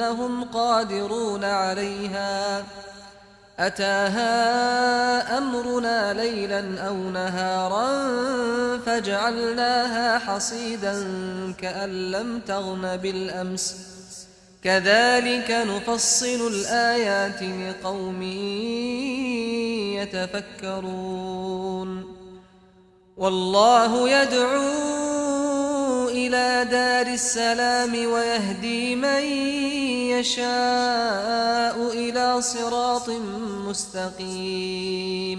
أنهم قادرون عليها. أتاها أمرنا ليلا أو نهارا فجعلناها حصيدا كأن لم تغن بالأمس. كذلك نفصل الآيات لقوم يتفكرون. والله يدعو إلى دار السلام ويهدي من يشاء إلى صراط مستقيم.